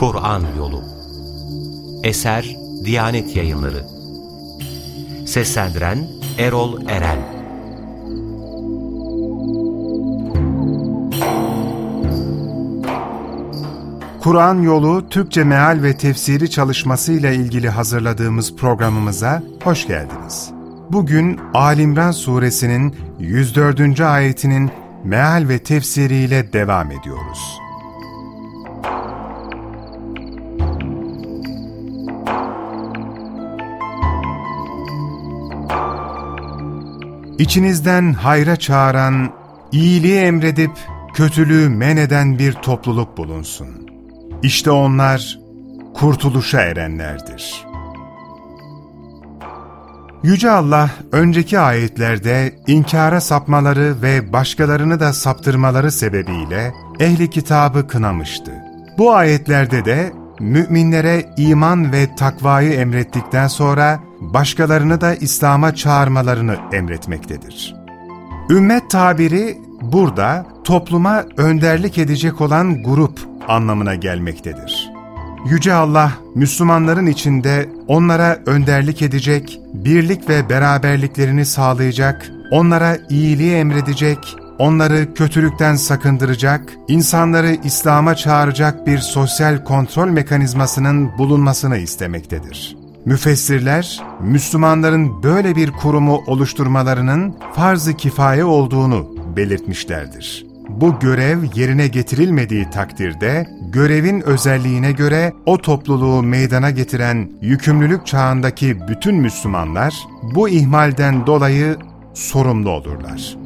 Kur'an Yolu Eser Diyanet Yayınları Seslendiren Erol Eren Kur'an Yolu Türkçe Meal ve Tefsiri çalışması ile ilgili hazırladığımız programımıza hoş geldiniz. Bugün Alimran suresinin 104. ayetinin meal ve tefsiriyle devam ediyoruz. İçinizden hayra çağıran, iyiliği emredip kötülüğü men eden bir topluluk bulunsun. İşte onlar kurtuluşa erenlerdir. Yüce Allah, önceki ayetlerde inkara sapmaları ve başkalarını da saptırmaları sebebiyle ehli kitabı kınamıştı. Bu ayetlerde de müminlere iman ve takvayı emrettikten sonra başkalarını da İslam'a çağırmalarını emretmektedir. Ümmet tabiri burada topluma önderlik edecek olan grup anlamına gelmektedir. Yüce Allah, Müslümanların içinde onlara önderlik edecek, birlik ve beraberliklerini sağlayacak, onlara iyiliği emredecek, onları kötülükten sakındıracak, insanları İslam'a çağıracak bir sosyal kontrol mekanizmasının bulunmasını istemektedir. Müfessirler, Müslümanların böyle bir kurumu oluşturmalarının farz-ı kifaye olduğunu belirtmişlerdir. Bu görev yerine getirilmediği takdirde, görevin özelliğine göre o topluluğu meydana getiren yükümlülük çağındaki bütün Müslümanlar, bu ihmalden dolayı sorumlu olurlar.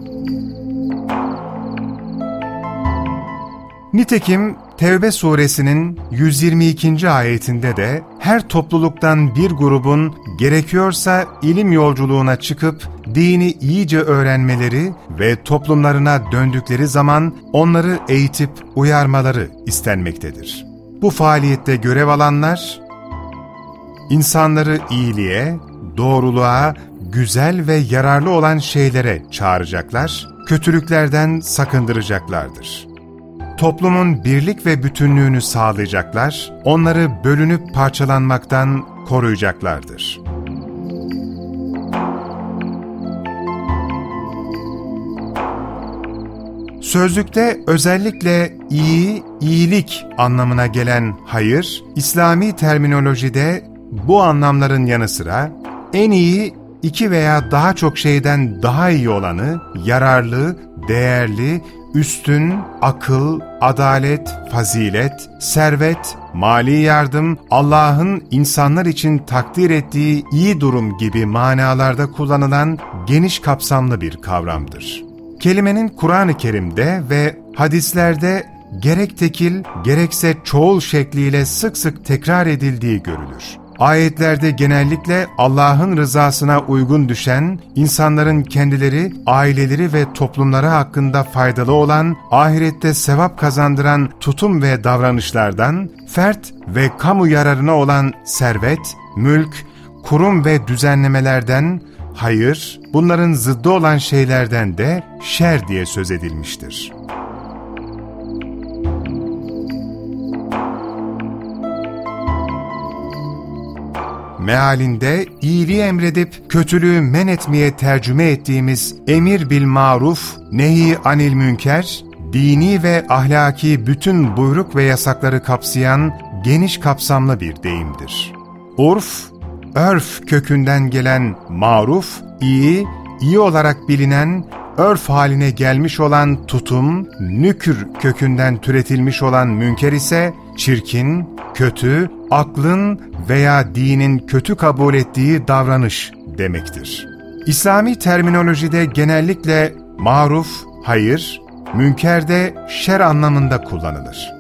Nitekim Tevbe suresinin 122. ayetinde de her topluluktan bir grubun gerekiyorsa ilim yolculuğuna çıkıp dini iyice öğrenmeleri ve toplumlarına döndükleri zaman onları eğitip uyarmaları istenmektedir. Bu faaliyette görev alanlar, insanları iyiliğe, doğruluğa, güzel ve yararlı olan şeylere çağıracaklar, kötülüklerden sakındıracaklardır toplumun birlik ve bütünlüğünü sağlayacaklar, onları bölünüp parçalanmaktan koruyacaklardır. Sözlükte özellikle iyi, iyilik anlamına gelen hayır, İslami terminolojide bu anlamların yanı sıra en iyi iki veya daha çok şeyden daha iyi olanı, yararlı, değerli, üstün, akıl, adalet, fazilet, servet, mali yardım, Allah'ın insanlar için takdir ettiği iyi durum gibi manalarda kullanılan geniş kapsamlı bir kavramdır. Kelimenin Kur'an-ı Kerim'de ve hadislerde gerek tekil gerekse çoğul şekliyle sık sık tekrar edildiği görülür. Ayetlerde genellikle Allah'ın rızasına uygun düşen, insanların kendileri, aileleri ve toplumları hakkında faydalı olan, ahirette sevap kazandıran tutum ve davranışlardan, fert ve kamu yararına olan servet, mülk, kurum ve düzenlemelerden, hayır, bunların zıddı olan şeylerden de şer diye söz edilmiştir. Mealinde iyiliği emredip kötülüğü men etmeye tercüme ettiğimiz emir bil maruf, nehi anil münker, dini ve ahlaki bütün buyruk ve yasakları kapsayan geniş kapsamlı bir deyimdir. Urf, örf kökünden gelen maruf, iyi, iyi olarak bilinen, örf haline gelmiş olan tutum, nükür kökünden türetilmiş olan münker ise çirkin, kötü, aklın veya dinin kötü kabul ettiği davranış demektir. İslami terminolojide genellikle maruf, hayır, münkerde şer anlamında kullanılır.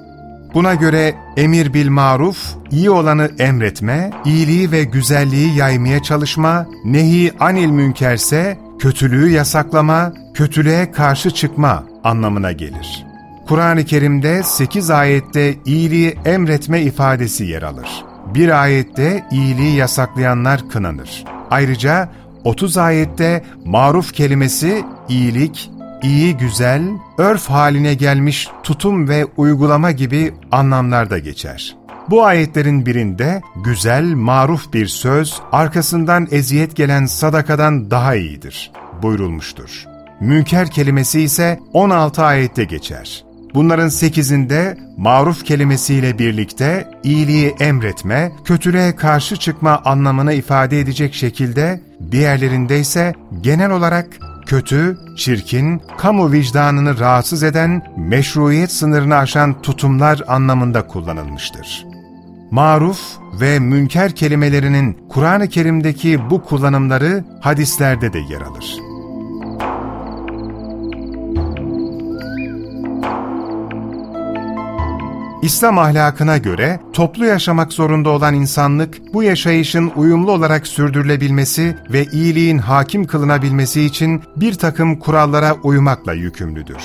Buna göre emir bil maruf, iyi olanı emretme, iyiliği ve güzelliği yaymaya çalışma, nehi anil münkerse kötülüğü yasaklama, kötülüğe karşı çıkma anlamına gelir. Kur'an-ı Kerim'de 8 ayette iyiliği emretme ifadesi yer alır. Bir ayette iyiliği yasaklayanlar kınanır. Ayrıca 30 ayette maruf kelimesi iyilik, iyi güzel, örf haline gelmiş tutum ve uygulama gibi anlamlarda geçer. Bu ayetlerin birinde güzel, maruf bir söz, arkasından eziyet gelen sadakadan daha iyidir buyurulmuştur. Münker kelimesi ise 16 ayette geçer. Bunların 8'inde maruf kelimesiyle birlikte iyiliği emretme, kötülüğe karşı çıkma anlamını ifade edecek şekilde, diğerlerinde ise genel olarak kötü, çirkin, kamu vicdanını rahatsız eden, meşruiyet sınırını aşan tutumlar anlamında kullanılmıştır. Maruf ve münker kelimelerinin Kur'an-ı Kerim'deki bu kullanımları hadislerde de yer alır. İslam ahlakına göre toplu yaşamak zorunda olan insanlık, bu yaşayışın uyumlu olarak sürdürülebilmesi ve iyiliğin hakim kılınabilmesi için bir takım kurallara uymakla yükümlüdür.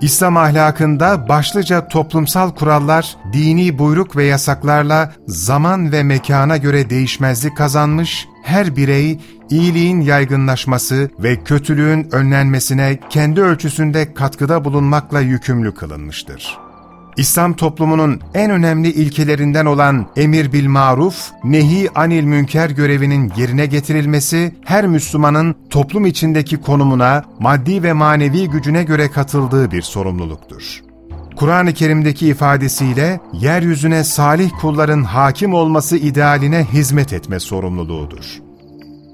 İslam ahlakında başlıca toplumsal kurallar, dini buyruk ve yasaklarla zaman ve mekana göre değişmezlik kazanmış, her birey iyiliğin yaygınlaşması ve kötülüğün önlenmesine kendi ölçüsünde katkıda bulunmakla yükümlü kılınmıştır. İslam toplumunun en önemli ilkelerinden olan emir bil maruf, nehi anil münker görevinin yerine getirilmesi, her Müslümanın toplum içindeki konumuna, maddi ve manevi gücüne göre katıldığı bir sorumluluktur. Kur'an-ı Kerim'deki ifadesiyle, yeryüzüne salih kulların hakim olması idealine hizmet etme sorumluluğudur.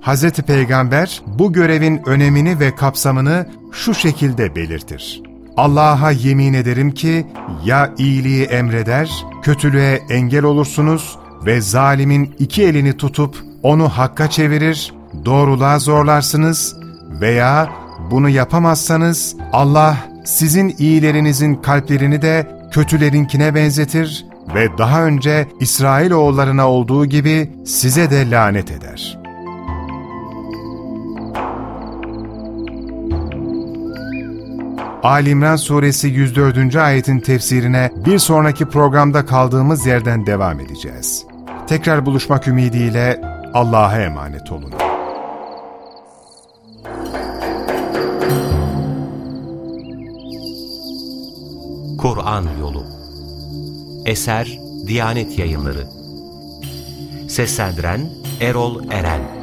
Hz. Peygamber bu görevin önemini ve kapsamını şu şekilde belirtir. Allah'a yemin ederim ki ya iyiliği emreder, kötülüğe engel olursunuz ve zalimin iki elini tutup onu hakka çevirir, doğruluğa zorlarsınız veya bunu yapamazsanız Allah sizin iyilerinizin kalplerini de kötülerinkine benzetir ve daha önce İsrail oğullarına olduğu gibi size de lanet eder.'' Ali İmran Suresi 104. ayetin tefsirine bir sonraki programda kaldığımız yerden devam edeceğiz. Tekrar buluşmak ümidiyle Allah'a emanet olun. Kur'an Yolu Eser Diyanet Yayınları Seslendiren Erol Eren